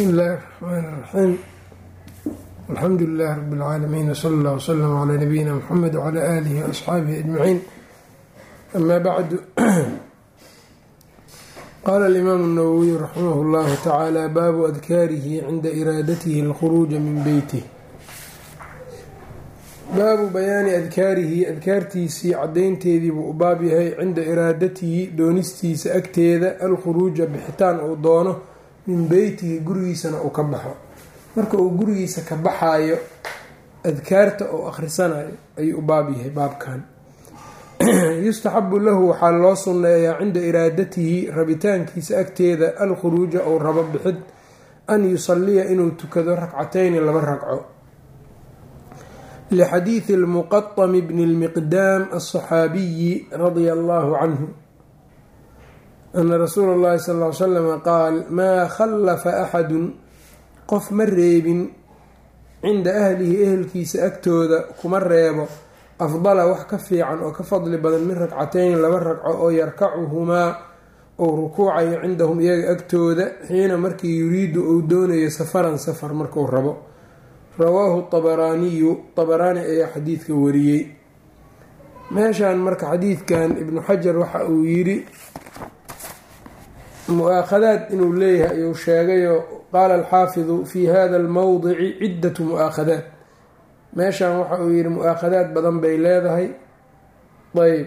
bismi illaahi raxmaani raxiim alxamdu lilahi rabi lcaalamiin wsala allah wslama calaa nabiyina muxamed wcalaa aalihi waasxaabihi ajmaciin amaa bacdu qaala alimaamu nawowiy raximahu llahu tacaala baabu adkaarihi cinda iraadatihi alkhuruuja min beytih baabu bayaani adkaarihi adkaartiisii caddaynteediibuu u baab yahay cinda iraadatihi doonistiisa agteeda alkhuruuja bixitaan uu doono min beytihi gurigiisana uu ka baxo. Marka uu gurigiisa ka baxayo adkaarta uu akhrisanayo ayuu u baab yahay baabkan. Yustaxabu lahu waxaa loo sunneeyaa cinda iraadatihi rabitaankiisa agteeda alkhuruuja ou rabo bixid an yusaliya inuu tukado rakcatayni laba ragco lxadiidi lmuqaطmi bni lmiqdaam alصaxaabiyi radia allahu canhu ana rasuula اllahi sal ly slama qaal maa khallafa axadun qof ma reebin cinda ahlihi ehelkiisa agtooda kuma reebo afdala wax ka fiican oo ka fadli badan min ragcatayni laba ragco oo yarkacuhumaa ou rukuucayo cindahum iyaga agtooda xiina markii yuriidu uu doonayo safaran safar marku rabo rawaahu abaraaniyu abaraani ayaa xadiidka wariyey meeshaan marka xadiidkan ibnu xajar waxa uu yiri mu'aakhadaad inuu leeyahay ayuu sheegayo qaala alxaafidu fi hada almowdici ciddatu mu'aakhadaat meeshaan waxa uu yihi mu'aakhadaad badan bay leedahay. Ayb.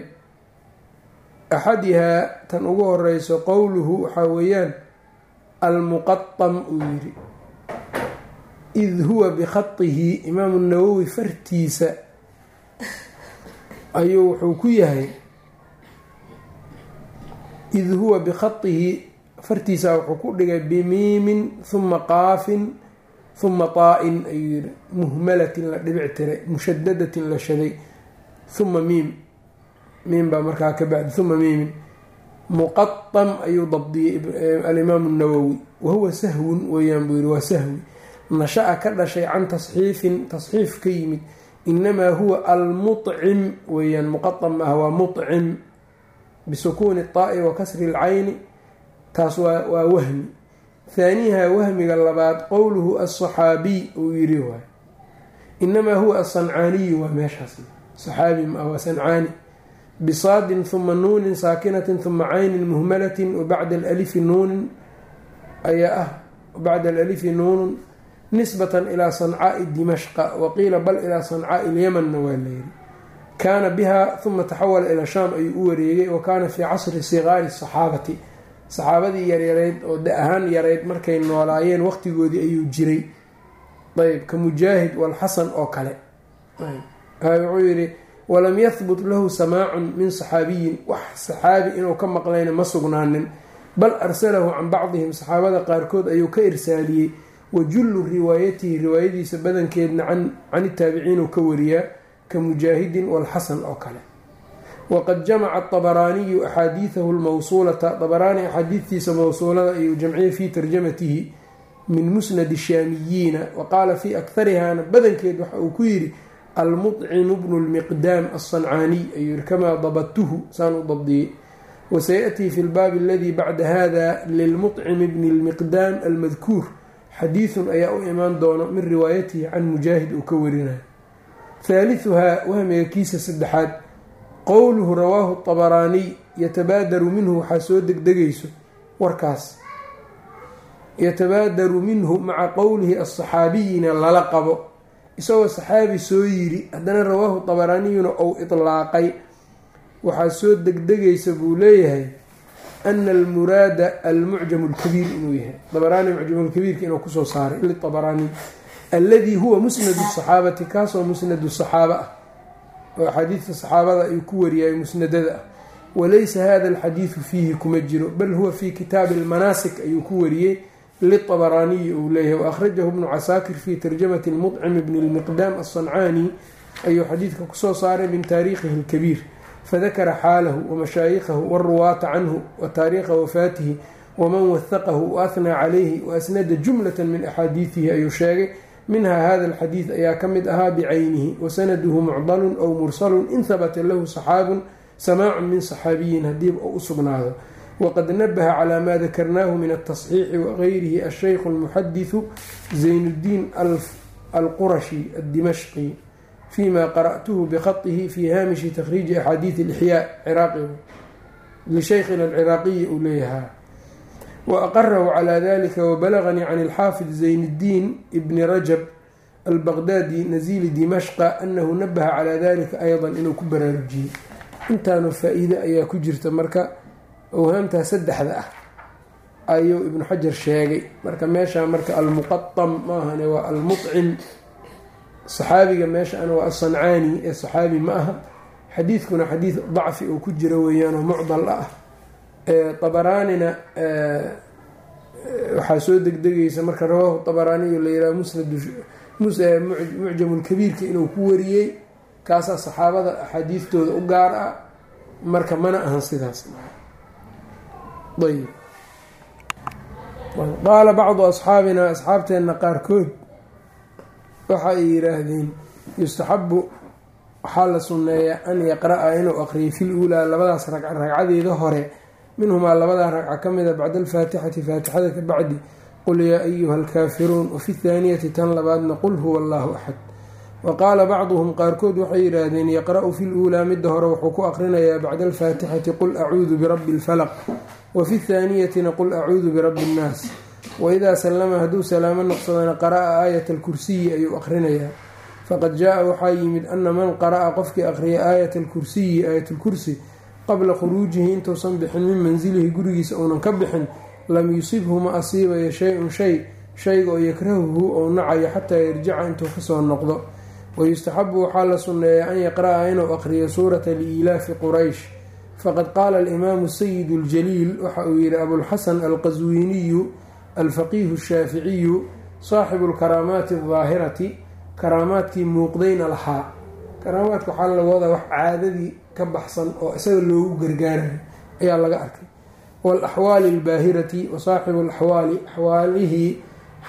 Axadihaa tan ugu horeyso qowluhu waxaa weeyaan almuqatam uu yiri id huwa bikhatihi imaamu nawowi fartiisa ayuu wuxuu ku yahay id huwa bikhatihi fartiisa wuxuu ku dhigay bimiimin huma qaafin huma taa-in ayuu yihi muhmalatin la dhibic tiray mushadadatin la shaday huma miim. Miim baa markaa ka bacdi huma miimin. Muqatam ayuu dabdiyey alimaamu nawowi wahuwa sahwun weeyaan buu yihi waa sahwi. Nasha-a ka dhashay can tasxiifin tasxiif ka yimid. Inamaa huwa almucim weeyaan muqaam ah waa mucim bisukuuni taa-i wa kasri lcayni taas waa wahmi. Haaniha wahmiga labaad qowluhu asaxaabiy uu yiri waay inamaa huwa asancaaniyu waa meeshaas saxaabi ma waa sancaani. Bisaadin huma nuunin saakinatin huma caynin muhmalatin wabacda alalifi nuunin ayaa ah bacda alalifi nuunun nisbatan ilaa sancaai dimashqa waqiila bal ilaa sancaai lyamanna waa layiri kaana biha huma taxawala ila shaam ayuu u wareegay wa kaana fii casri sigaari saxaabati saxaabadii yaryarayd oo da ahaan yarayd markay noolaayeen waqtigoodii ayuu jiray. Ayb ka mujaahid walxasan oo kale. Wuxuu yihi walam yahbut lahu samaacun min saxaabiyin. Wax saxaabi inuu ka maqlayna ma sugnaanin. Bal arsalahu can bacdihim saxaabada qaarkood ayuu ka irsaaliyey wajullu riwaayatihi riwaayadiisa badankeedna can itaabiciin ka wariyaa ka mujaahidin walxasan oo kale waqad jamaca abaraaniyu axaadiidahu lmawsuulata abaraani axaadiidtiisa mawsuulada ayuu jamciyey fii tarjamatihi min musnadi shaamiyiina wa qaala fii akharihana badankeed waxa uu ku yidhi almucimu bnu lmiqdaam alsancaaniy ayuu yihi kamaa dabadtuhu saan dabdiyey wasayaأtii fi lbaabi aladii bacda hada lilmucimi bni lmiqdaam almadkuur xadiidun ayaa u imaan doono min riwaayatihi can mujaahid uu ka warinayo haaliثuhaa wahmiga kiisa saddexaad qowluhu rawaahu طabaraaniy yatabaadaru minhu waxaa soo degdegayso warkaas yatabaadaru minhu maca qowlihi aلصaxaabiyina lala qabo isagoo saxaabi soo yiri haddana rawaahu طabaraaniyuna ou iطlaaqay waxaa soo degdegaysa buu leeyahay ana almuraada almucjam اlkabiir inuu yahay abaraani mucjam lkabiirka inuu kusoo saaray liabaraaniy alladii huwa musnadu saxaabati kaasoo musnadu saxaaba ah oo axaadiidta saxaabada ayuu ku wariyay musnadada ah. Walaysa hada alxadiidu fiihi kuma jiro bal huwa fii kitaabi almanaasik ayuu ku wariyey liabaraaniyi uu leeyahay waakhrajahu bnu casaakir fii tarjamati lmucim bni lmiqdaam alsancaani ayuu xadiidka ku soo saaray min taariikhihi alkabiir fadakara xaalahu wamashaayikhahu waruwaata canhu wa taariikha wafaatihi waman wahaqahu waahnaa calayhi waasnada jumlata min axaadiidihi ayuu sheegay minhaa hada alxadiid ayaa ka mid ahaa bicaynihi wasanaduhu mucdalun ow mursalun in habata lahu saxaabun samaacun min saxaabiyin haddiiba uu u sugnaado. Waqad nabaha calaa maa dakarnaahu min altasxiixi wagayrihi ashaykhu almuxadisu zaynuddiin alqurashi addimashqi fi ma qara'tuhu bikhatihi fi haamishi takhriiji axaadiid alixyaa ciraaqi lishaykhin alciraaqiyi uu leeyahaa waaqarahu calaa dalika wabalaganii can ilxaafid zayniddiin ibni rajab albaqdaadi nasiili dimashqa anahu nabaha calaa dalika aydan inuu ku baraarujiyey intaanoo faa-iido ayaa ku jirta marka awhaamtaa saddexda ah ayuu ibnu xajar sheegay marka meeshaa marka almuqatam maahane waa almucim saxaabiga meeshaan waa asancaani ee saxaabi ma aha xadiidkuna xadiid dacfi oo ku jira weeyaan oo abaraanina waxaa soo degdegaysa marka rawaahu abaraaniyo la yiraha musnad mucjamulkabiirka inuu ku wariyey kaasaa saxaabada axaadiistooda u gaar ah marka mana ahan sidaas. Qaala bacdu asxaabina asxaabteenna qaarkood waxa ay yidhaahdeen yustaxabu waxaa la sunneeyaa an yaqra-a inuu aqriyo fil uulaa labadaas ragcadeeda hore minhumaa labadaa ragca ka mida bacda alfaatixati faatixada ka bacdi qul yaa ayuha alkaafiruun wafi thaaniyati tan labaadna qul huwa allahu axad. Wa qaala bacduhum qaarkood waxay yidhaahdeen yaqra-u fi luulaa midda hore wuxuu ku aqrinayaa bacda alfaatixati qul acuudu birabbi lfalaq wafi thaaniyatina qul acuudu birabbi innaas waidaa sallama hadduu salaamo noqsadana qara'a aayat alkursiyi ayuu aqrinayaa. Faqad jaa-a waxaa yimid ana man qara'a qofkii aqriya aayat alkursiyi aayatulkursi qabla khuruujihi intuusan bixin min mansilihi gurigiisa uunan ka bixin lam yusibhu ma asiibayo shay-un shay shayga oo yakrahuhu ou nacayo xataa yarjica intuu ka soo noqdo. Wayustaxabu waxaa la sunneeyaa an yaqra'a inuu aqriyo suurata liilaafi quraysh. Faqad qaala alimaamu sayid اljaliil waxa uu yihi abulxasan alqaswiiniyu alfaqiihu shaaficiyu saaxibu lkaraamaati aldaahirati karaamaadkii muuqdayna lahaa. Karaamaadka waxaa laga wadaa wax caadadii ka baxsan oo isaga loogu gargaarayo ayaa laga arkay. Waalaxwaali albaahirati wa saaxibu alaxwaali axwaalihii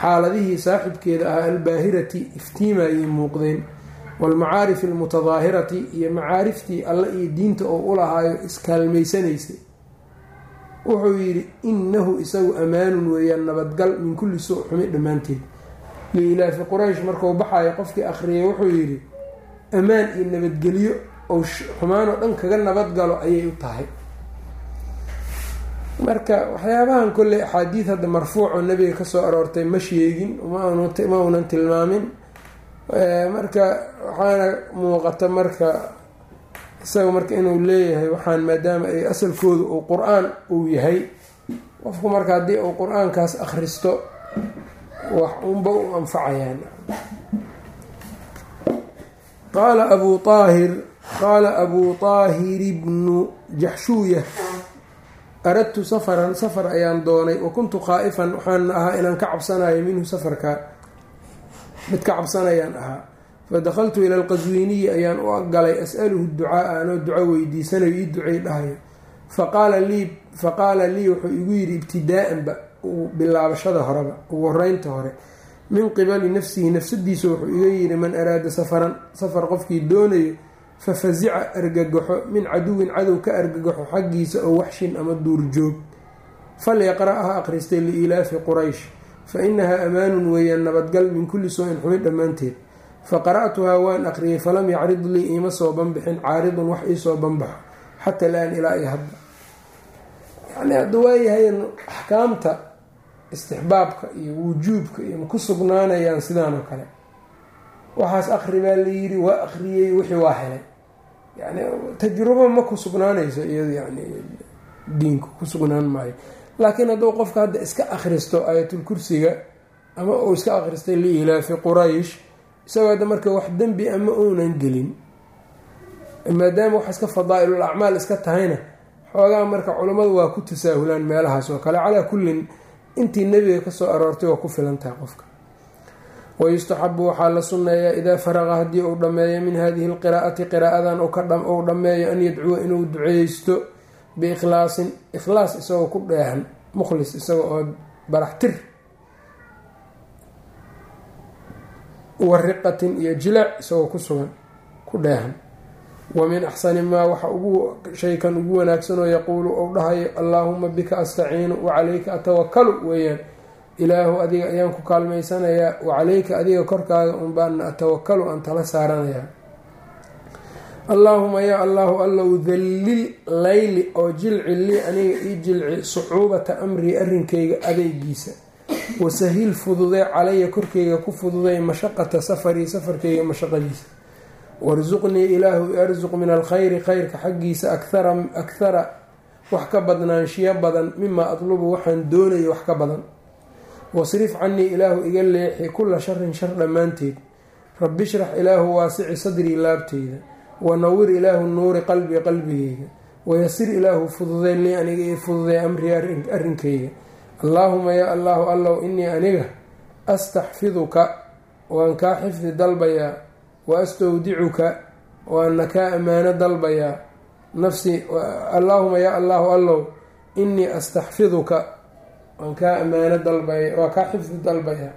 xaaladihii saaxibkeeda ahaa albaahirati iftiimayay muuqdeen. Waalmacaarifi almutadaahirati iyo macaariftii alle iyo diinta oo u lahaayo iskaalmaysanaysay wuxuu yidhi innahu isagu amaanun weeyaan nabadgal min kulli suu xumi dhammaanteed. Liilaafi quraysh markuu baxayo qofkii akhriyay wuxuu yidhi ammaan iyo nabadgelyo ou xumaanoo dhan kaga nabadgalo ayay u tahay. Marka waxyaabahan kolley axaadiid hadda marfuucoo nabiga ka soo aroortay ma sheegin ma unan tilmaamin. Marka waxaana muuqata marka isaga marka inuu leeyahay waxaan maadaama ay asalkooda uu qur'aan uu yahay. Qofku marka haddii uu qur'aankaas akhristo wax unba u anfacayaan. Qaala abuu aahir qaala abuu طaahiri bnu jaxshuuya aradtu safaran safar ayaan doonay wa kuntu khaa'ifan waxaan ahaa inaan ka cabsanayo minhu safarka mid ka cabsanayaan ahaa fadakaltu ila alqaswiiniyi ayaan u galay as'aluhu ducaaa anoo duco weydiisanayo ii ducay dhahayo faqaala lii wuxuu igu yidhi ibtidaa'anba bilaabashada horeba ugu horeynta hore min qibali nafsihi nafsadiisa wuxuu iga yidhi man araada safaran safar qofkii doonayo fafazica argagaxo min caduwin cadow ka argagaxo xaggiisa oo waxshin ama duurjoog falyaqra' ha akhristay liilaafi quraysh fa inahaa amaanun weeyaan nabadgal min kulli soo-in xumi dhammaanteed fa qara'tuhaa waan aqriyay falam yacrid lii iima soo banbixin caaridun wax iisoo banbaxo xata laan ilaa iyo hadda yani hadda waayahay axkaamta istixbaabka iyo wujuubka iyo ma ku sugnaanayaan sidaan oo kale waxaas akri baa la yidhi waa akriyey wixii waa helay. Yani tajrubo ma ku sugnaanayso iyado yani diinku ku sugnaan maayo. Laakiin hadduu qofka hadda iska akhristo aayatulkursiga ama uu iska akhristay liilaafi quraysh isagoo hadda marka wax dembi ama uunan gelin maadaama wax iska fadaa-ilul iska tahayna xoogaa marka culammadu waa ku tasaahulaan meelahaas oo kale. Calaa kullin intii nebiga ka soo aroortay waa ku filan tahay qofka wayustaxabu waxaa la sunneeyaa idaa faraqa haddii uu dhammeeyo min hadihi alqiraa'ati qiraa'adan uu dhammeeyo an yadcuwa inuu duceysto biikhlaasin ikhlaas isagoo ku dheehan mukhlis isaga oo baraxtir wariqatin iyo jilaac isagoo ku sugan ku dheehan wa min axsani maa waxa ugu shaykan ugu wanaagsanoo yaquulu ou dhahayo allaahuma bika astaciinu wacalayka atawakalu weeyaan ilaahu adiga ayaan ku kaalmaysanayaa wacalayka adiga korkaaga unbaana atawakalu aan tala saaranayaa allaahuma yaa allahu allow dallil layli oo jilci lii aniga ii jilci sucuubata amrii arrinkayga adeygiisa wasahil fududee calaya korkayga ku fududey mashaqata safarii safarkayga mashaqadiisa warsuqnii ilaahu arsuq min alkhayri khayrka xaggiisa akhara wax ka badnaanshiyo badan mimaa atlubu waxaan doonayo wax ka badan wasrif canii ilaahu iga leexi kula sharin shar dhammaanteed. Rabbi shrax ilaahu waasici sadrii laabteyda. Wanawir ilaahu nuuri qalbii qalbigeyga. Wayasir ilaahu fududey lii aniga ii fududey amrii arrinkayga allaahuma yaa allaahu allow inii aniga astaxfiduka waan kaa xifdi dalbayaa. Wa astawdicuka waana kaa ammaano dalbayaa. Nafsi allaahuma yaa allaahu allow inii astaxfiduka waan kaa ammaano dalbaya waa kaa xifdi dalbayaa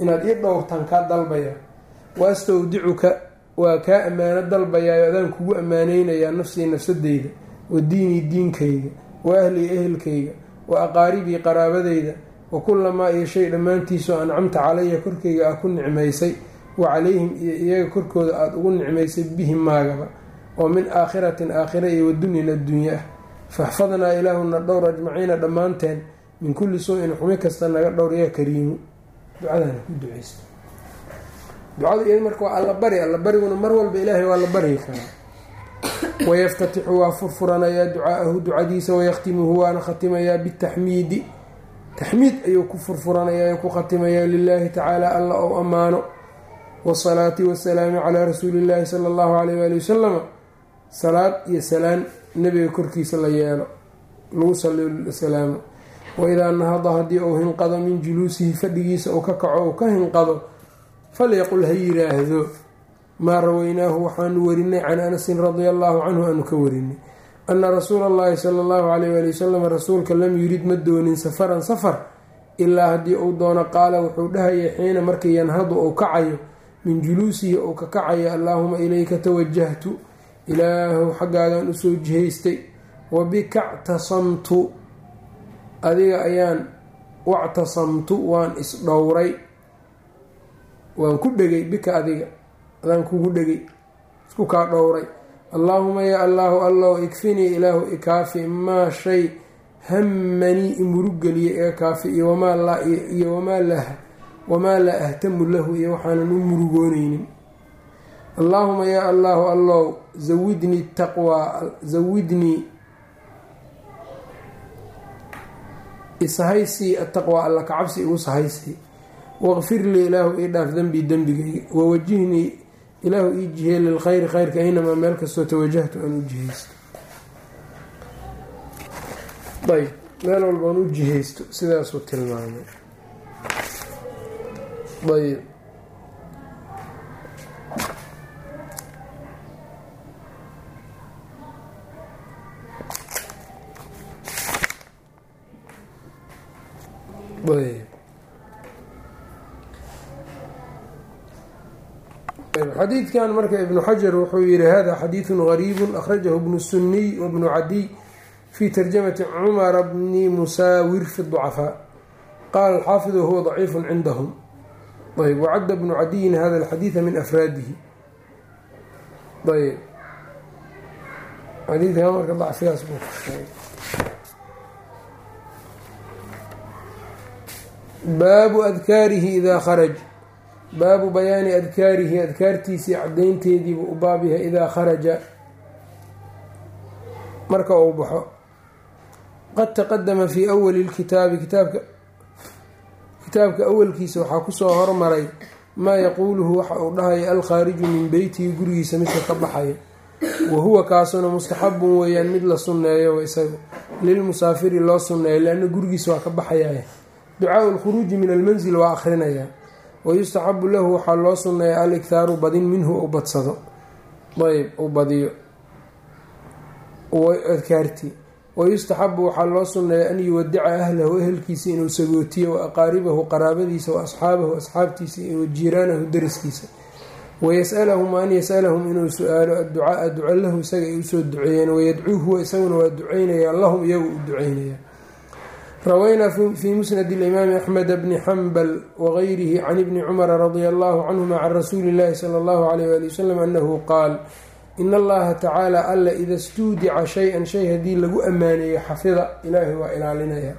inaad ii dhowrtaan kaa dalbayaa wa astawdicuka waa kaa ammaano dalbayaayo adaan kugu ammaaneynayaa nafsii nafsadeyda wa diinii diinkayga wa ahlii ehelkayga wa aqaaribii qaraabadeyda wa kullamaa iyo shay dhammaantiisoo ancamta calaya korkayga aa ku nicmaysay wa calayhim iyo iyaga korkooda aada ugu nicmaysay bihim maagaba oo min aakhiratin aakhira iyo wadunyan addunya ah faxfadnaa ilaahuna dhowr ajmaciina dhammaanteen min kulli suu-in kasta naga dhowr yaa kariimu ducadana ku duceysta ducadu iyad marka waa alla bari alla bariguna mar walba ilaahay waa la baryi karaa wayaftatixu waa furfuranayaa ducaa'ahu ducadiisa wayakhtimuhu waana khatimayaa bitaxmiidi. Taxmiid ayuu ku furfuranayaa ku khatimayaa lilaahi tacaala alla ou ammaano. Wasalaati wasalaami calaa rasuuli illaahi sala allahu caleyh waali wasalama salaad iyo salaan nebiga korkiisa la yeelo. Lagu saliyo salaamo waidaa nahada haddii uu hinqado min juluusihi fadhigiisa uu ka kaco uu ka hinqado falyaqul ha yiraahdo. Maa raweynaahu waxaanu warinay can anasin radia allahu canhu aanu ka warinay. Ana rasuula allahi sala allahu caleyh waali wasalam rasuulka lam yurid ma doonin safaran safar ilaa haddii uu doono qaala wuxuu dhahayay xiina markii yanhadu uu kacayo min juluusihi uu ka kacayo allaahuma ilayka tawajahtu ilaahu xaggaagaan u soo jihaystay wa bika ctasamtu adiga ayaan wactasamtu waan isdhowray. Waan ku dhegay bika adiga. Adaan kugu dhegay. Isku kaa dhowray. Allaahuma yaa allaahu allow ikfinii ilaahu ikaafi. Maa shay hammanii imurugeliya iga kaafi. Iyo wamaa laa ahtamu lahu. Iyo waxaanan u murugooneynin allaahuma yaa allaahu allow zawidnii taqwaa zawidnii isahaysii ataqwaa alla kacabsi igu sahaysii waqfir lii ilaahu ii dhaaf dembii dembigayga. Wawajihnii ilaahu ii jihey lilkhayri khayrka aynamaa meel kastoo tawajahtu aan u jihaysto. Ayb meel walbaan u jihaysto sidaasuu tilmaamay. Ayb xadiidkan marka ibnu xajar wuxuu yihi hada xadiidu gariibu akhrajahu bnu suniy wabnu cadiy fi tarjamati cumara bni musaawir fi ducafaa qaala alxaafidu huwa daciifu cindahum ayb wacadda bnu cadiyin hada alxadiida min afraadihi ayb xadiidka marka dacfigaas buu baabu adkaarihi idaa kharaj. Baabu bayaani adkaarihi adkaartiisii cadaynteediibuu u baab yahay idaa kharaja. Marka uu baxo. Qad taqadama fii awali lkitaabi kitaabka kitaabka awalkiisa waxaa ku soo hormaray maa yaquuluhu waxa uu dhahaya alkhaariju min beytihi gurigiisa midka ka baxaya. Wa huwa kaasuna mustaxabun weeyaan mid la sunneeyo isaga lilmusaafiri loo sunneeyo leanna gurigiisa waa ka baxaya ducaau lkhuruuji min almanzil waa akhrinayaa wayustaxabu lahu waxaa loo sunneeya aliktaaru badin minhu u badsado. Ayb uu badiyo. Adkaartii wayustaxabu waxaa loo sunneeya an yuwadica ahlahu ehelkiisa inuu sagootiyo wa aqaaribahu qaraabadiisa wa asxaabahu asxaabtiisa wa jiiraanahu dariskiisa. Wayas'alahum an yasalahum inuu su'aalo adducaaa duco lahu isaga ay u soo duceeyeen. Wayadcuu huwa isaguna waa duceynayaa lahum iyagu u duceynaya rawaynaa fii musnadi alimaami axmed bni xambal wagayrihi can ibni cumara radia allahu canhuma can rasuuli illahi sala allahu alayh wali wasalam anahu qaal in allaha tacaala alla ida stuudica shay-an shay haddii lagu ammaaneeyo xafida ilaahay waa ilaalinaya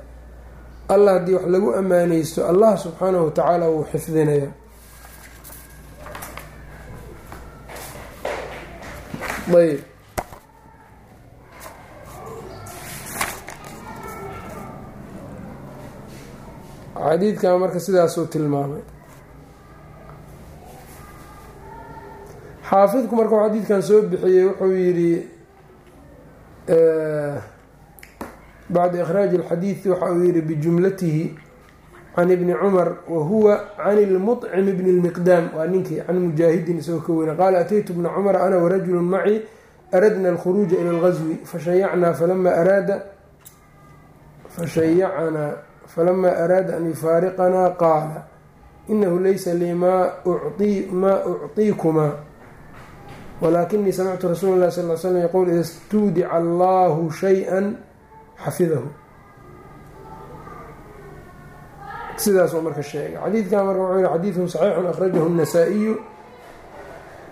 allah haddii wax lagu ammaaneysto allah subxaanahu watacaala wuu xifdinaya ayb xadiidkan marka sidaasuu tilmaamay. Xaafidku markuu xadiidkan soo bixiyey wuxuu yidhi bacda ikhraaji alxadiidi waxa uu yihi bijumlatihi can ibni cumar wa huwa can ilmuطcim bni lmiqdaam waa ninkii can mujaahidin isagoo ka weyna qaala ataytu bna cumara ana warajulu macii aradna alkhuruuja ila اlgazwi fashayacnaa falama araada fashayacnaa falama araada an yufaariqanaa qaala inahu laysa lii maa ucطiikumaa walakinii samictu rasuula اlahi sal l slm yaquul ida stuudica allahu shayئa xafidahu sidaasuu marka sheegay xadiidkan marka wuxuu yihi xadiidun saxiixun akhrajahu الnasaa-iyu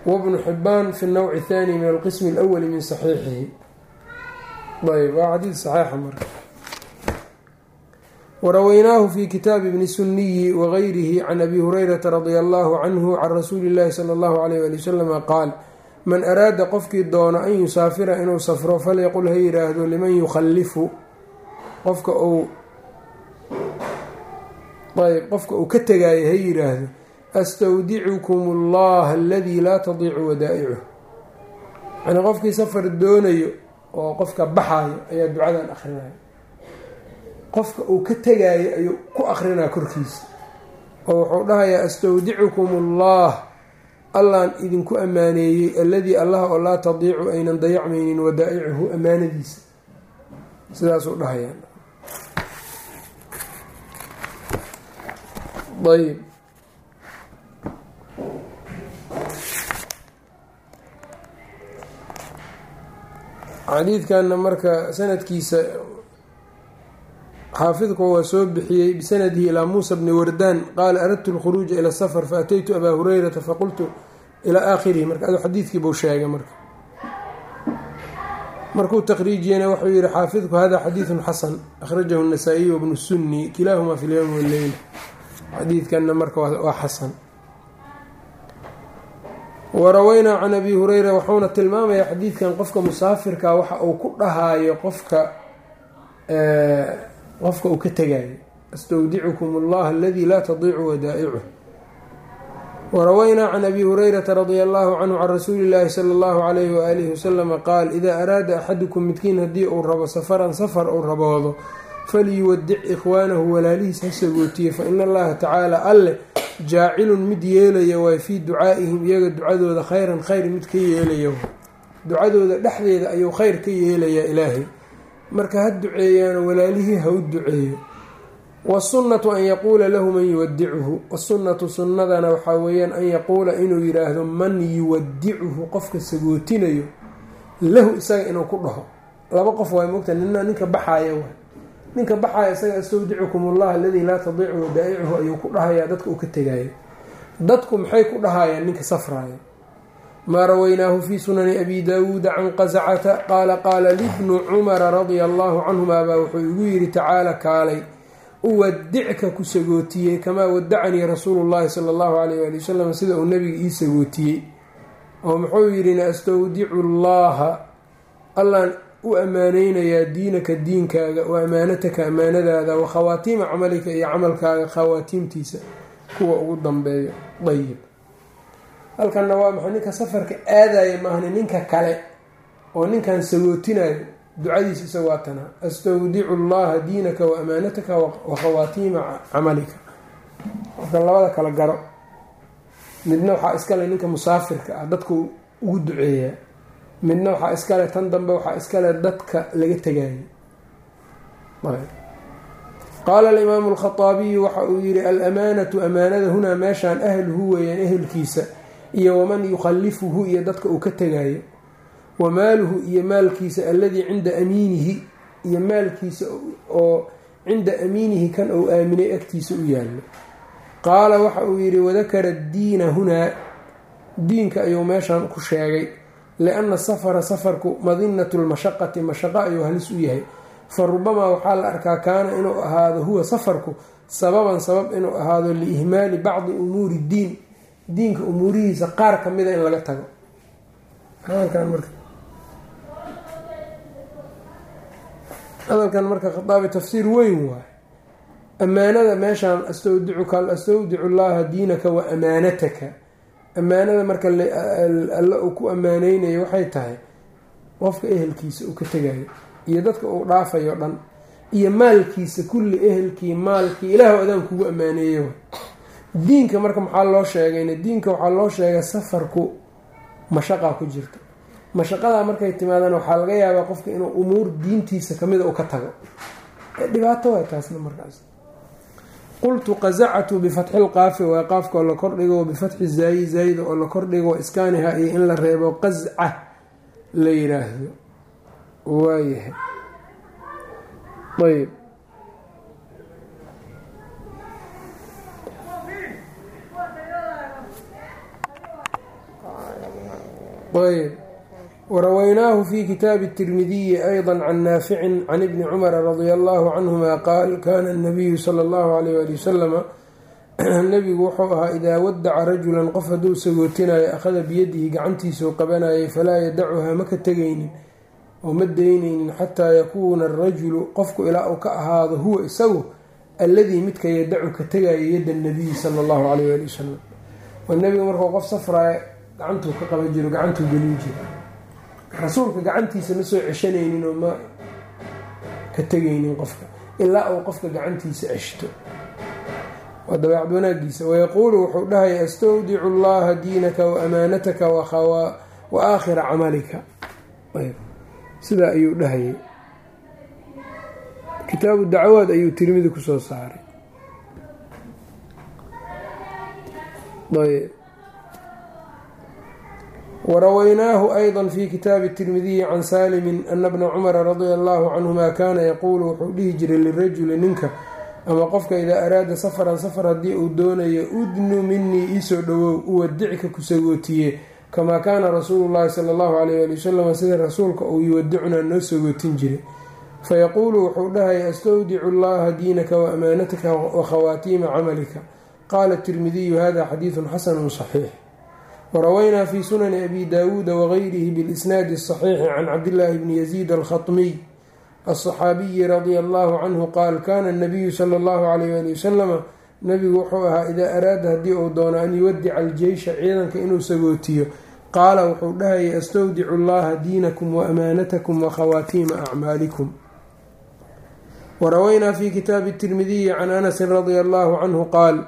wabnu xibaan fi اnowci اthani min alqismi اlأwali min saxiixihi ayb waa xadiid saxiixa marka waraweynaahu fi kitaabi bni suniyi wagayrihi can abi hurayrata radia allaahu canhu can rasuuli illaahi sala allahu alayh ali wasalama qaal man araada qofkii doono an yusaafira inuu safro falyaqul ha yiraahdo liman yukhallifu qofka uu ayb qofka uu ka tegaayo ha yiraahdo astawdicukum allah aladii laa tadiicu wadaa'icuh yani qofkii safar doonayo oo qofka baxaayo ayaa ducadan akrinaya qofka uu ka tegaayo ayuu ku akrinaa korkiisa. Oo wuxuu dhahayaa astawdicukum allah allaan idinku ammaaneeyey alladii allah oo laa tadiicu aynan dayacmaynin wadaa'icuhu ammaanadiisa. Sidaasuu dhahayaa. Ayb xadiidkanna marka sanadkiisa xaafidku waa soo bixiyey bisanadihi ilaa muusa bni wardaan qaala aradtu lkhuruuja ila safar faataytu abaa hurayrata faqultu ilaa aakhirihi. Marka xadiidkiibuu sheegay marka. Markuu taqriijiyana wuxuu yihi xaafidku hada xadiidun xasan akhrajahu nasaa-iy wabnu sunni kilaahumaa fi lyowmi walleyl xadiidkanna marka waa xasan. Waraweynaa can abi hureyra wuxuuna tilmaamayaa xadiidkan qofka musaafirka waxa uu ku dhahaayo qofka qofka uu ka tegaayo astawdicukum allah aladii laa tadiicu wadaa'icuh. Waraweynaa can abi hurayrata radia allahu canhu can rasuuli illaahi sala allahu alayhi waaalihi wasalama qaal idaa araada axadukum midkiin haddii uu rabo safaran safar uu raboodo falyuwadic ikhwaanahu walaalihiis ha sagootiye fa ina allaha tacaala alleh jaacilun mid yeelaya waay fii ducaa'ihim iyaga ducadooda khayran khayr mid ka yeelaya ducadooda dhexdeeda ayuu khayr ka yeelayaa ilaahay marka ha duceeyaano walaalihii ha u duceeyo. Wasunnatu an yaquula lahu man yuwadicuhu wasunnatu sunnadana waxaa weeyaan an yaquula inuu yiraahdo man yuwadicuhu qofka sagootinayo lahu isaga inuu ku dhaho. Laba qof waay mogta nina ninka baxaaya waay. Ninka baxaaya isaga astawdicukum allah aladii laa tadiicu wadaa'icuhu ayuu ku dhahayaa dadka uu ka tegaayo. Dadku maxay ku dhahayaan ninka safraaya maa rawaynaahu fii sunani abi daawuuda can qasacata qaala qaala libnu cumara radia allahu canhumaa baa wuxuu igu yidhi tacaala kaalay uwadicka ku sagootiyey kamaa wadacanii rasuulu llahi sala allahu alayh ali wasalam sida uu nabiga ii sagootiyey oo muxuu yidhi astawdicu llaha allaan u ammaaneynayaa diinaka diinkaaga wa amaanataka amaanadaada wa khawaatiima camalika iyo camalkaaga khawaatiimtiisa kuwa ugu dambeeyo dayib halkanna waa maxay ninka safarka aadaya maahni ninka kale oo ninkan sagootinayo ducadiisa isaga waa tanaa astawdicu llaha diinaka wa amaanataka wa khawaatiima camalika. Marka labada kala garo midna waxaa iskale ninka musaafirka ah dadka ugu duceeyaa midna waxaa iskale tan dambe waxaa iskale dadka laga tegaayo qaala alimaamu alkhaaabiyu waxa uu yihi alamaanatu amaanada hunaa meeshaan ahluhu weeyaan ehelkiisa iyo waman yukhalifuhu iyo dadka uu ka tegayo wa maaluhu iyo maalkiisa alladii cinda amiinihi iyo maalkiisa oo cinda amiinihi kan uu aaminay agtiisa u yaallo. Qaala waxa uu yidhi wadakara diina hunaa diinka ayuu meeshan ku sheegay lianna safara safarku madinatu lmashaqati mashaqo ayuu halis u yahay. Fa rubamaa waxaa la arkaa kaana inuu ahaado huwa safarku sababan sabab inuu ahaado liihmaali bacdi umuuri diin diinka umuurihiisa qaar ka mida in laga tago. Hadalkan marka. Khataabi tafsiir weyn waay. Ammaanada meeshaan astawdicuka astawdicu llaha diinaka wa amaanataka ammaanada marka alla uu ku ammaaneynayo waxay tahay qofka ehelkiisa uu ka tegayo iyo dadka uu dhaafayo dhan iyo maalkiisa kulli ehelkii maalkii ilaahu adaan kugu ammaaneeyo diinka marka maxaa loo sheegayna diinka waxaa loo sheegay safarku mashaqaa ku jirta mashaqadaa markay timaadaan waxaa laga yaabaa qofka inuu umuur diintiisa kamida u ka tago. Dhibaato waay taasna markaas. Qultu qazacatu bifatxi lqaafi waa qaafka oo la kordhigo bifatxi zaayi zaayida oo la kordhigo iskaaniha iyo in la reebo qasca la yiraahdo. Waayahay. Ayb ayb warawaynaahu fi kitaabi الtirmidiyi ayضa can naaficin can ibni cumara radia allahu canhuma qaal kana nabiyu sala اllahu alayh ali wasalama nabigu wuxuu ahaa idaa wadaca rajulan qof hadduu sagootinayo akhada biyadihi gacantiisuu qabanayay falaa yadacuhaa ma ka tegaynin oo ma daynaynin xataa yakuuna arajulu qofku ilaa uu ka ahaado huwa isagu alladii midka yadacu ka tegayo yadda nabiyi sala allahu alayh ali wasalam oo nabiga markuu qof safraayo gacantuu ka qaban jiro gacantuu gelin jiro. Rasuulka gacantiisa ma soo ceshanaynin oo ma ka tegaynin qofka ilaa uu qofka gacantiisa ceshto. Waa dabeecad wanaagiisa wayaquulu wuxuu dhahaya astawdicu llaha diinaka wa amaanataka wa aakhira camalika. Sidaa ayuu dhahayay kitaabu dacwaad ayuu tirmidi ku soo saaray warawaynaahu ayda fi kitaabi tirmidiyi can saalimin ana bna cumara radia allahu canhuma kaana yaquulu wuxuu dhihi jiray lirajuli ninka ama qofka idaa araada safaran safar haddii uu doonayo udnu minii iisoo dhowow uwadicka kusagootiye kamaa kaana rasuulullahi sala allahu caleyh ali wasalam sida rasuulka uu yuwadicunaa noo sagootin jiray fayaquulu wuxuu dhahaya astawdicu llaha diinaka wa amaanataka wa khawaatiima camalika qaala tirmidiyu hada xadiidun xasanun saxiix warawaynaa fii sunani abi daawuuda wagayrihi bilisnaadi asaxiixi can cabdillaahi bni yaziid alkhatmiy alsaxaabiyi radia allaahu canhu qaal kaana anabiyu sala allahu calayh ali wasalama nabigu wuxuu ahaa idaa araada haddii uu doono an yuwadica aljeysha ciidanka inuu sagootiyo qaala wuxuu dhahayay astawdicu allaha diinakum wa amaanatakum wa khawaatiima acmaalikum warawaynaa fii kitaabi tirmidiyi can anasin radia allaahu canhu qaal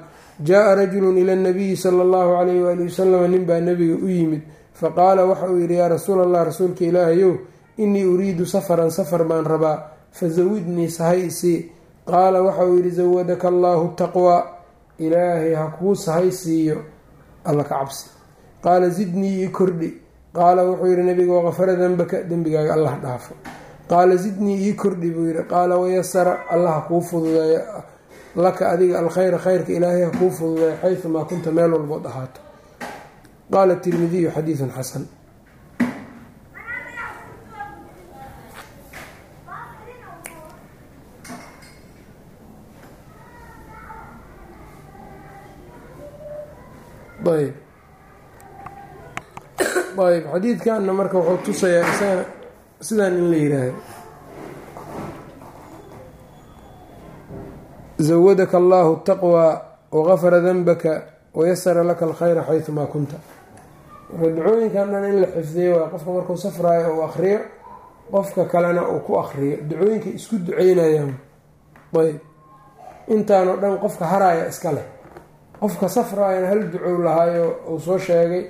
jaa rajulu ila nabiyi sala allahu alayh waali wasalam nin baa nabiga u yimid. Faqaala waxa uu yidhi yaa rasuul allah rasuulka ilaahayow inii uriidu safaran safar baan rabaa. Fasawidnii sahay isii qaala waxa uu yidhi zawadaka allaahu taqwaa ilaahay ha kuu sahay siiyo alla ka cabsi. Qaala zidnii ii kordhi. Qaala wuxuu yidhi nabiga waqafara danbaka dembigaaga allah dhaafo. Qaala zidnii ii kordhi buu yidhi. Qaala wayasara alla ha kuu fududeeyo laka adiga alkhayra khayrka ilaahay ha kuu fududeeyo xayumaa kunta meel walbood ahaato qaala tirmidiyu xadiidun xasan. Ayb ayb xadiidkanna marka wuxuu tusayaa isagana sidaan in la yiraahdo zawadaka allahu taqwaa wagafara danbaka wayasara laka alkhayra xayumaa kunta. Marka ducooyinkan in la xifdiyo waa qofka markuu safraayo uu akriyo qofka kalena uu ku akriyo ducooyinka isku duceynayaan. Ayb. Intaanoo dhan qofka haraaya iska leh. Qofka safraayana hal ducow lahaayo uu soo sheegay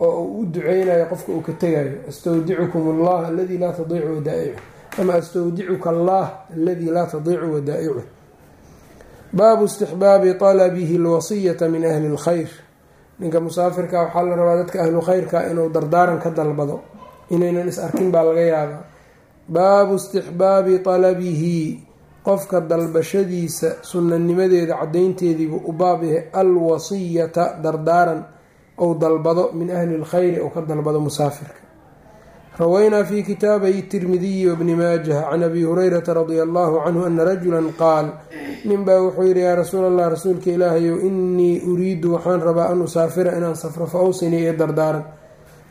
oo uu u duceynayo qofka uu ka tegayo astawdicukum allah aladii laa tadiicu wadaa'icu. Ama astawdicuka allah aladii laa tadiicu wadaa'icu baabu istixbaabi talabihi alwasiyata min ahli اlkhayr ninka musaafirka waxaa la rabaa dadka ahlu khayrka inuu dardaaran ka dalbado inaynan is arkin baa laga yaabaa. Baabu istixbaabi talabihi qofka dalbashadiisa sunnanimadeeda caddaynteediibuu u baab yahay alwasiyata dardaaran ou dalbado min ahli lkhayri ou ka dalbado musaafirka rawaynaa fi kitaabayi tirmidiyi wbni maajah can abi hurayrata radia allahu canhu ana rajula qaal ninbaa wuxuu yihi yaa rasuul allah rasuulka ilaahayow inii uriidu waxaan rabaa an usaafira inaan safro fa awsinii iyo dardaaran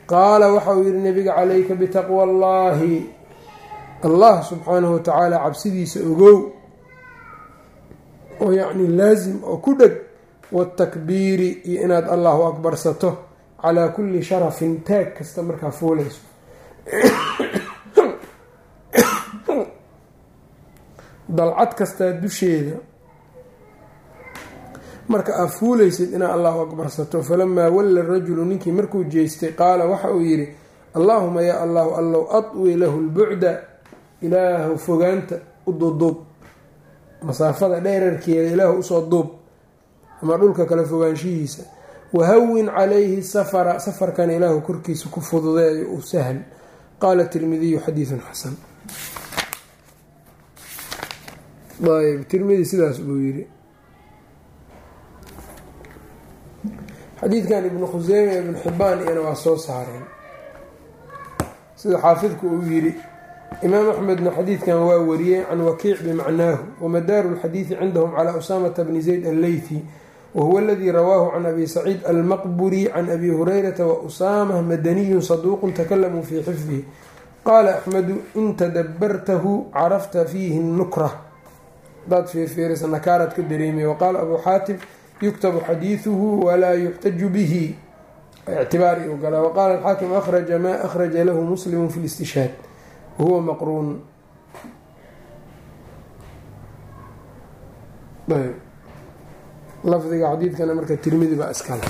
qaala waxa uu yihi nabiga calayka bitaqwa allahi allah subxaanahu watacaala cabsidiisa ogow oo yacni laasim oo ku dheg watakbiiri iyo inaad allahu akbarsato calaa kulli sharafin taag kasta markaa fuulayso dalcad kastaa dusheeda. Marka aad fuulaysid inaad allahu akbarsato falamaa walla rajulu ninkii markuu jeestay qaala waxa uu yidhi allaahuma yaa allahu allow adwi lahu lbucda ilaahu fogaanta u duduub masaafada dheerarkeeda ilaahu u soo duub ama dhulka kale fogaanshihiisa. Wahawin calayhi safara safarkan ilaahu korkiisa ku fududeeyo u sahl qaala tirmidiyu xadiidun xasan ayb tirmidi sidaas buu yidhi xadiidkan ibnu khuseyme ibnu xibaan iyana waa soo saareen sida xaafidku uu yidhi imaam axmedna xadiidkan waa wariyey can wakiic bimacnaahu wamadaaru lxadiidi cindahum calaa usaamata bni zayd alleythi wahuwa aladii rawaahu can abi saciid almaqburi can abi hurayrata wa usaamah madaniyun saduuqun takalamuu fii xifdihi qaala axmedu in tadabartahu carafta fiihi nukra hadaad fiirfiirisa nakaaraad ka dareemaya waqaala abuu xaatim yuktabu xadiiduhu walaa yuxtaju bihi ictibaar u galaa waqaala alxaakim akhraja maa akhraja lahu muslimu fi listishhaad wahuwa maqruun lafdiga xadiidkana marka tirmidi baa iskale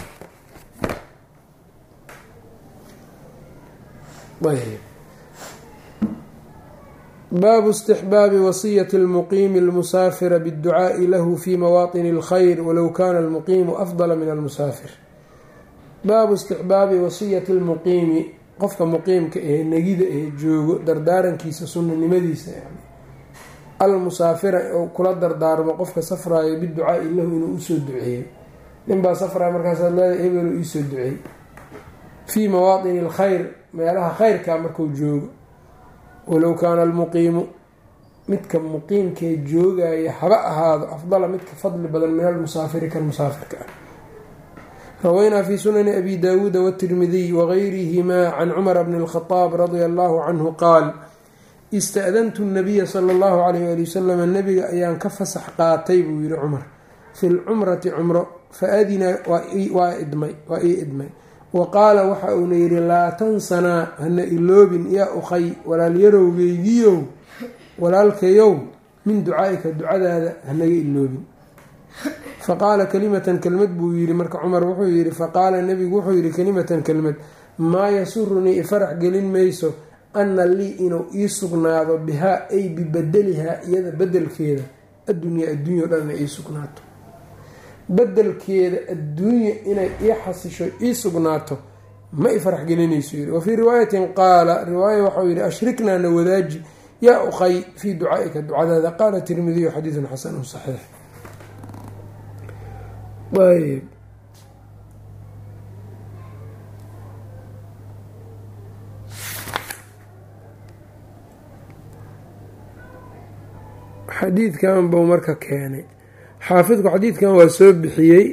baabu istixbaabi wasiyati lmuqiimi almusaafira bidducaai lahu fi mawaatini اlkhayr walow kana almuqiimu afdala min almusaafir. Baabu istixbaabi wasiyati lmuqiimi qofka muqiimka ee negida ee joogo dardaarankiisa sunnanimadiisa yani almusaafira oo kula dardaarmo qofka safraayo biducaai lahu inuu u soo duceeyo ninbaa safraya markaasaad leedahay hebelo iisoo duceey fii mawaatini alkhayr meelaha khayrkaa marku joogo. Walow kaana almuqiimu midka muqiimkee joogaya haba ahaado afdala midka fadli badan min almusaafiri kan musaafirka ah. Rawaynaa fi sunani abi daawuuda wاtirmidiy wagayrihimaa can cumara bni اlkhadaab radia allahu canhu qaal ista-dantu nabiya sala allahu calayh ali wasalam nabiga ayaan ka fasax qaatay buu yihi cumar. Fi lcumrati cumro fa adina waa idmay waa ii idmay. Wa qaala waxa uuna yidhi laa tansanaa hana iloobin yaa ukhay walaalyarowgeygiyow walaalkayow min ducaaika ducadaada hanaga iloobin. Faqaala kalimatan kelmad buu yidhi. Marka cumar wuxuu yidhi faqaala nebigu wuxuu yidhi kalimatan kelmad maa yasurunii ifarax gelin mayso ana lii inuu ii sugnaado bihaa ay bibadelihaa iyada adduunya o dhan inay ii sugnaato. Bedelkeeda adduunya inay ii xasisho ii sugnaato ma i farax gelinayso yiri wafii riwaayatin qaala riwaaya waxau yihi ashriknaa na wadaaji yaa uqay fii ducaaika ducadaada. Qaala tirmidiyu xadiidun xasanu saxiix xadiidkan buu marka keenay. Xaafidku xadiidkan waa soo bixiyey.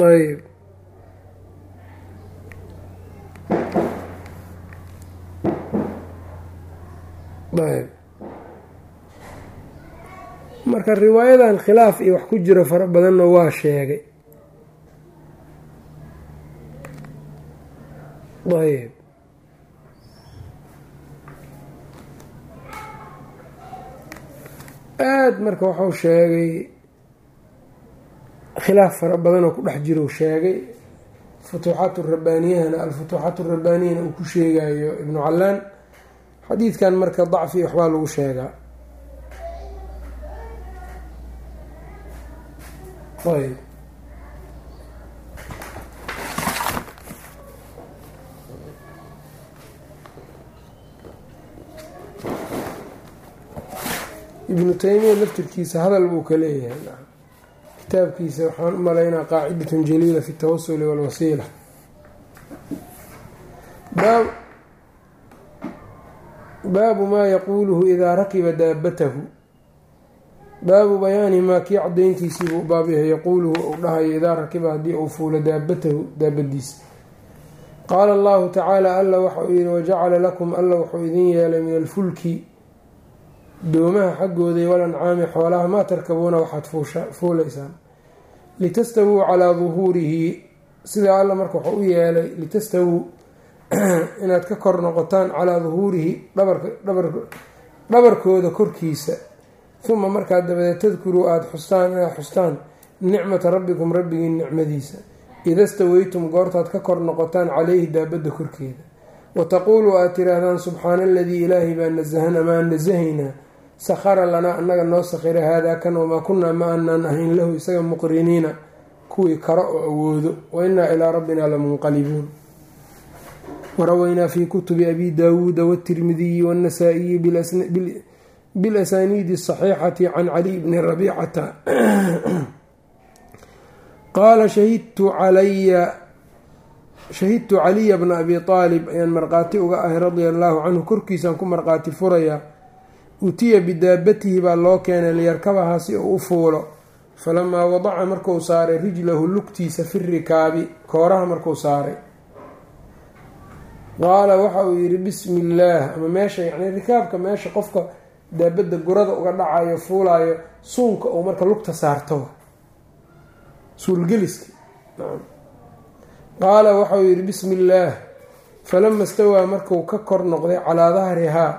Ayb ayb marka riwaayadan khilaaf iyo wax ku jiro fara badanna waa sheegay. Ayb marka wuxuu sheegay khilaaf fara badan oo ku dhex jiro sheegay futuuxaat rabaaniyahana alfutuuxaatu rabaaniyana uu ku sheegayo ibnu calaan xadiidkan marka dacfi waxbaa lagu sheegaa. Ayb ibnu taymiya laftirkiisa hadal buu ka leeyahay. Kitaabkiisa waxaan u malaynaa qaacidatun jaliila fi tawasuli walwasiila baabu maa yaquuluhu idaa rakiba daabatahu. Baabu bayaani maa kii cadayntiisiibuu u baab yahay yaquuluhu uu dhahayo idaa rakiba haddii uu fuulo daabatahu daabadiisa. Qaala allahu tacaala alla waxa uu yihi wajacala lakum alla wuxuu idin yeelay min alfulki doomaha xaggooday walancaami xoolaha maa tarkabuuna waxaad fuulaysaan. Litastawuu calaa duhuurihi sidaa alla marka wuxuu u yeelay litastawuu inaad ka kor noqotaan calaa duhuurihi dhabarkooda korkiisa. Uma markaa dabadeed tadkuruu aada xustaan inaad xustaan nicmata rabbikum rabbigiin nicmadiisa. Ida staweytum goortaad ka kor noqotaan caleyhi daabadda korkeeda. Wa taquuluu aad tiraahdaan subxaana aladii ilaahay baa nasahan amaan nasahaynaa sakhara lanaa annaga noo sakhira haadaa kan wamaa kunnaa ma aanaan ahayn lahu isaga muqriniina. Kuwii karo oo awoodo wa innaa ilaa rabbina lamunqalibuun waraweynaa fii kutubi abi daawuuda wاtirmidiyi wاnnasaa-iyi bilasaniidi asaxiixati can caliy bni rabiicata. Qaala shahidtu calaya shahidtu caliya bna abi aalib ayaan markhaati uga ahay radia allaahu canhu korkiisaan ku markhaati furayaa utiya bidaabatihi baa loo keenay liyarkabahaa si uu u fuulo. Falamaa wadaca marku saaray rijlahu lugtiisa fi rikaabi kooraha markuu saaray. Qaala waxa uu yidhi bismi illaah ama meesha yacni rikaabka meesha qofka daabadda gurada uga dhacayo fuulayo suunka uu marka lugta saarto. Suulgeliska qaala waxauu yidhi bismi illaah falama stawaa markuu ka kor noqday calaa dahrihaa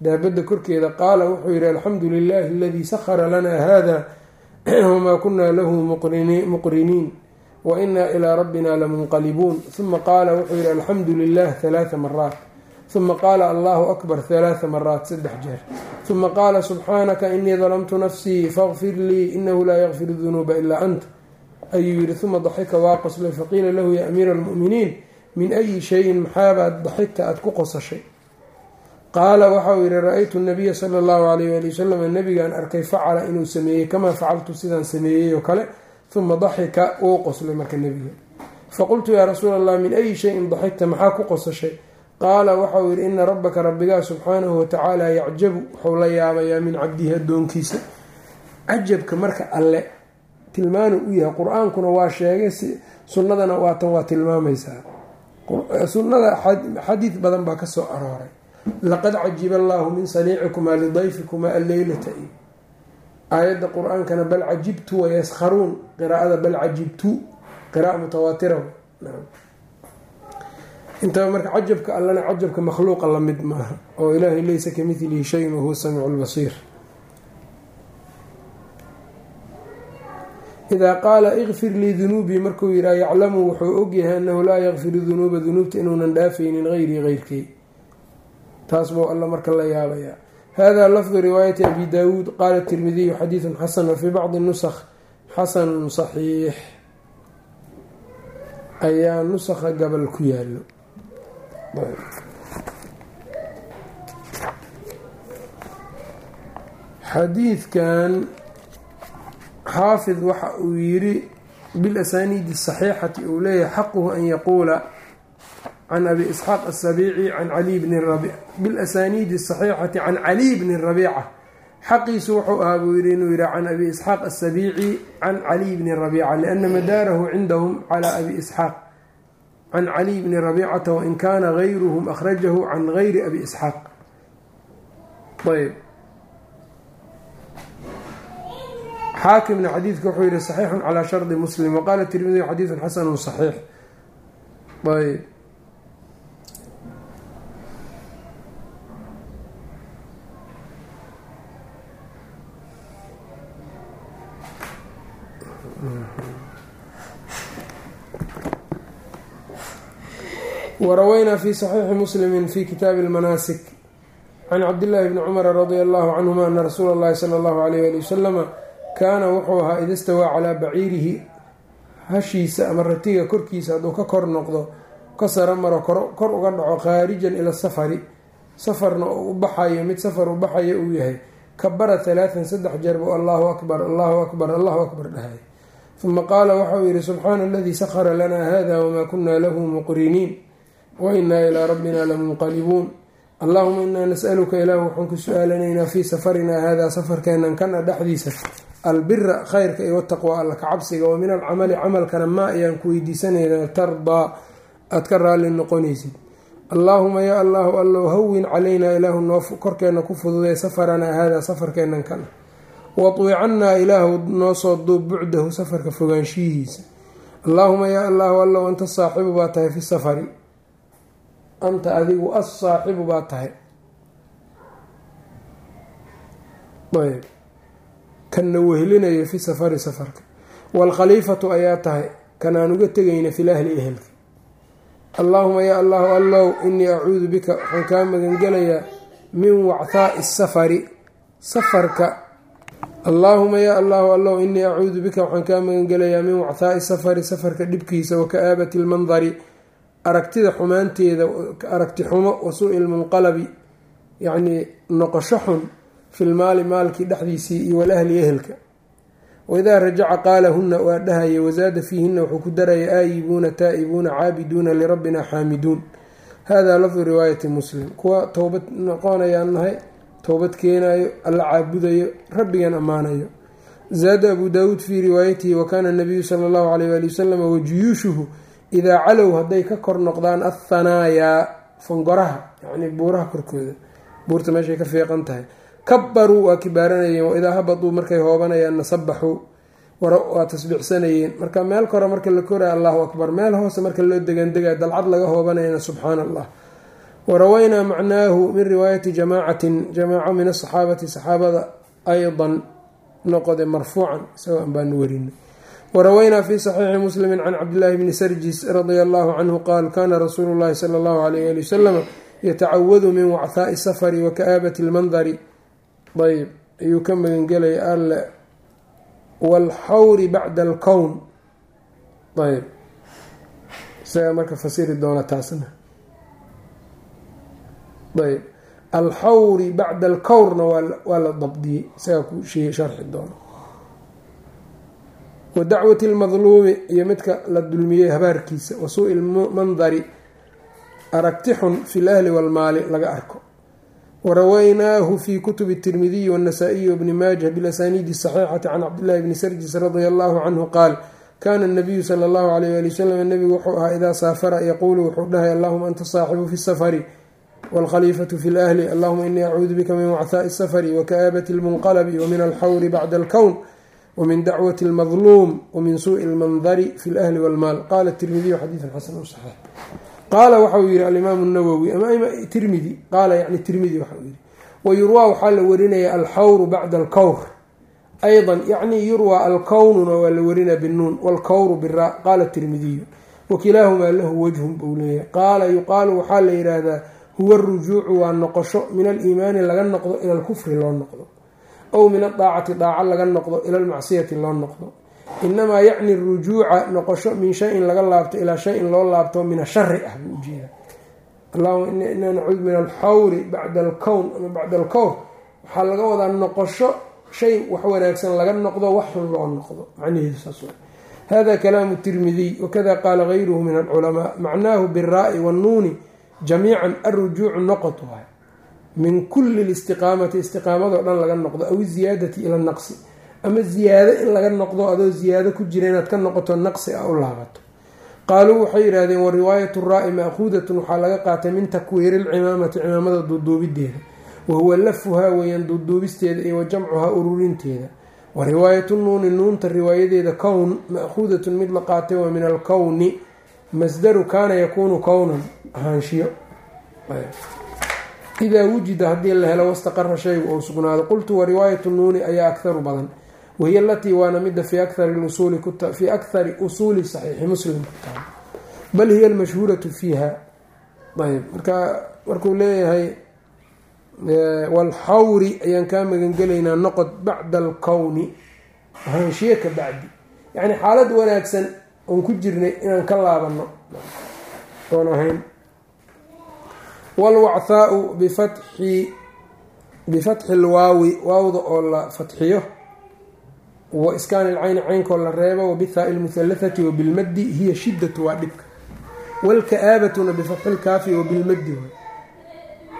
daabadda korkeeda qaala wuxuu yidhi alxamdu lilaahi aladii sakhara lanaa hada wamaa kunaa lahu muqriniin wa inaa ilaa rabbina lamunqalibuun. Uma qaala wuxuu yidhi alxamdu lilah halaaa maraat uma qaala allahu akbar halaaa maraat saddex jeer. Uma qaala subxaanaka inii dalamtu nafsii faqfir lii inahu laa yakfir dunuuba ilaa anta ayuu yidhi uma daxika waa qoslay faqiila lahu ya amiira almu'miniin min ayi shayin maxaabaad daxigta aada ku qosashay qaala waxauu yidhi ra'aytu nabiya sala allahu alayh waali wasalam nabigaan arkay facala inuu sameeyey kamaa facaltu sidaan sameeyey oo kale uma daxika wuu qoslay marka nebiga. Faqultu yaa rasuula allah min ayi shayin daxigta maxaa ku qosashay? Qaala waxauu yidhi ina rabbaka rabbigaa subxaanahu watacaala yacjabu wuxuu la yaabayaa min cabdihi addoonkiisa. Cajabka marka alle tilmaanu u yahay qur'aankuna waa sheegay sunnadana waatan waa tilmaamaysaa. Sunnada xadiid badan baa ka soo arooray laqad cajiba allaahu min saniicikumaa lidayfikumaa alleylata iyo aayadda qur'aankana bal cajibtu wayaskharuun qiraa'ada bal cajibtu qira'a mutawaatira intaba marka cajabka allana cajabka makhluuqa la mid maaha oo ilaahay leysa ka midlihi shayin wahuwa samiicu lbasiir idaa qaala ikfir lii dunuubii markuu yidhaha yaclamu wuxuu ogyahay annahu laa yakfiru dunuuba dunuubta inuunan dhaafaynin hayrii heyrkay taas buu alla marka la yaabayaa hada lafdu riwaayati abi daawuud qaala tirmidiyu xadiidun xasan wafii bacdi nusakh xasanun saxiix. Ayaa nusakha gabal ku yaalo xadiidkan xaafid waxa uu yiri bilasaniidi asaxiixati uu leeyahay xaquhu an yaquula can abi isxaaq asabiici can caliy bni bilasaniidi asaxiixati can caliy bni rabiica xaqiisu wuxuu ahaa buu yidhi inuu yihi can abi isxaaq asabiici can caliy bni rabiica liana madaarahu cindahum calaa abi isxaaq can caliy bni rabiicata wain kaana gayruhum akhrajahu can gayri abi isxaaq ayb xaakimna xadiidka wuxuu yihi saxiixun calaa shardi muslim waqaala tirmidiy xadiidun xasanu saxiix ayb waraweynaa fi saxiixi muslimi fi kitaabi lmanaasik can cabdillaahi bni cumara radia allahu canhuma ana rasuula اllahi sala allahu alayh ali wasalama kaana wuxuu ahaa ida stawaa calaa baciirihi hashiisa ama ratiga korkiisa hadduu ka kor noqdo ka sara maro kor uga dhaco khaarijan ila safari safarna uu u baxayo mid safar u baxayo uu yahay kabara halaatan saddex jeer buu allahu akbar allahu akbar allahu akbar dhahay uma qaala waxa uu yihi subxaana aladii sakhara lanaa hada wamaa kunaa lahu muqriniin wa inaa ilaa rabbina lamunqalibuun allahuma inaa nasaluka ilaahu waxaan ku su'aalanaynaa fii safarinaa hada safarkeenan kana dhexdiisa albira khayrka iyo wataqwa alla ka cabsiga wa min alcamali camalkana maa ayaan ku weydiisanayna tardaa aada ka raalli noqonaysid allaahuma yaa allahu allow hawin calaynaa ilaahu noo korkeenna ku fududee safaranaa haadaa safarkeennan kana watwicannaa ilaahu noo soo duub bucdahu safarka fogaanshihiisa allaahuma yaa allahu allow anta saaxibu baa tahay fi safari anta adigu assaaxibu baa tahay. Ayb kanna wehelinayo fi safari safarka. Waalkhaliifatu ayaa tahay kan aan uga tegayna fil ahli ehelka. Allaahuma yaa allahu allow inii acuudu bika waxaan kaa magangelayaa min wachaa'i safari. Safarka. Allaahuma yaa allahu allow inii acuudu bika waxaan kaa magangelayaa min wachaa'i safari safarka dhibkiisa wa ka-aabati lmandari aragtida xumaanteeda aragti xumo wa su'i lmunqalabi yacnii noqosho xun filmaali maalkii dhexdiisii iyo walahli ehelka. Waidaa rajaca qaala huna waa dhahaya wasaada fiihina wuxuu ku daraya aayibuuna taa'ibuuna caabiduuna lirabbina xaamiduun. Hada lafdu riwaayati muslim kuwa towbad noqonayaan nahay towbad keenayo alla caabudayo rabbigan ammaanayo zaada abu daawuud fii riwaayatihi wakaana nabiyu sala allahu caleyh waali wasalam wajuyuushuhu idaa calow hadday ka kor noqdaan athanaayaa fangoraha yacni buuraha korkooda buurta meeshay ka fiiqan tahay. Kabaruu waa kibaaranayeen waidaa habatuu markay hoobanayaanna sabaxuu waa tasbiixsanayeen marka meel kore marka la koraya allahu akbar. Meel hoose marka loo degaandegaya dalcad laga hoobanayana subxaana allah warawaynaa macnaahu min riwaayati jamaacatin jamaaco min asaxaabati saxaabada aydan noqode marfuucan isagoo an baanu warinay warawaynaa fi saxiixi muslimi can cabdillaahi bni sarjis radia allahu canhu qaal kana rasuulu llahi sala allahu alayh ali wasalam yatacawadu min wachaa'i safari wa ka-aabati lmandari ayb ayuu ka magangelaya alle waalxawri bacda alkown ayb isagaa marka fasiri doona taasna ayb alxawri bacda alkowrna waa la dabdiyey isagaa ku sharxi doona wa dacwati lmadluumi iyo midka la dulmiyey habaarkiisa wa suu-i lmandari aragti xun fi lahli walmaali laga arko. Warawaynaahu fi kutubi tirmidiyi wاnasaa-iyi wbni maajah bilasaniidi saxiixati can cabdillahi bni sarjis radia allahu canhu qaal kana nabiyu sala allahu alayh ali wasalam nabigu wuxuu ahaa idaa saafara yaquulu wuxuu dhahay allahuma anta saaxibu fi safari wاlkhaliifatu fi lahli allahuma inii acuudu bika min wachaa'i safari waka-aabati lmunqalabi wamin alxawri bacda alkown wmin dacwati اlmadluum wmin suuءi اlmandari fi اlahli wاlmaal qala tirmidiyu xadiidu xasanu saxiix qaala waxauu yihi alimaamu nawowi ama tirmidi qaala yani tirmidi waxauu yihi wayurwaa waxaa la warinaya alxawru bacda alkowr ayضa yacni yurwaa alkownuna waa la warinaya binuun wاlkowru bira qaala tirmidiyu wakilaahumaa lahu wajhun buu leeyahay qaala yuqaalu waxaa la yidhaahdaa huwa arujuucu waa noqosho min aliimaani laga noqdo ila alkufri loo noqdo ow min adaacati daaco laga noqdo ila almacsiyati loo noqdo. Inamaa yacni rujuuca noqosho min shayin laga laabto ilaa shayin loo laabto min ashari ah buu ujeeda allahuma inaa nacuud min alxawri bacda alkown ama bacda alkowr waxaa laga wadaa noqosho shay wax wanaagsan laga noqdo wax loo noqdo. Macnaheedu saas hada kalaamu tirmidiy wakada qaala gayruhu min alculamaa. Macnaahu biraai wannuuni jamiican arujuucu noqot waay min kulli listiqaamati istiqaamadoo dhan laga noqdo aw ziyaadati ila naqsi. Ama ziyaado in laga noqdo adoo ziyaado ku jira inaad ka noqoto naqsi a u laabato qaaluu waxay yidhaahdeen wa riwaayatu raa-i maakuudatun waxaa laga qaatay min takwiiri lcimaamati cimaamada duuduubideeda. Wa huwa lafuhaa weeyaan duuduubisteeda iyo wa jamcuhaa ururinteeda. Wa riwaayatu nuuni nuunta riwaayadeeda kown maakuudatun mid la qaatay waa min alkowni masdaru kaana yakuunu kownan ahaanshiyo idaa wujida haddii la helo wastaqara shaygu ou sugnaado qultu wa riwaayatu nuuni ayaa akharu badan wahiya alatii waana mida fii akhari usuuli saxiixi muslim ku bal hiya almashhuuratu fiiha ayb marka markuu leeyahay walxawri ayaan kaa magangelaynaa noqod bacda alkowni ahaanshiye ka bacdi yacni xaalad wanaagsan oon ku jirnay inaan ka laabano oon ahayn waalwacthaau bifatxi lwaawi waawda oo la fatxiyo wa iskaani ilcayni caynkoo la reebo wabithaai lmuhalathati wabilmaddi hiya shiddatu waa dhibka waalka-aabatuna bifatxi lkaafi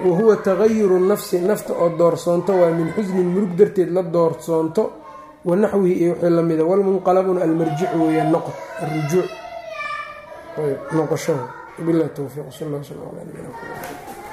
wa huwa tagayuru nafsi nafta oo doorsoonto waa min xusnin murug darteed la doorsoonto wa naxwihi iyo wixii lamida walmunqalabuna almarjicu weeyaan noqod arujuuc noqoshaha bilahi towfiiq sal sl ala nabina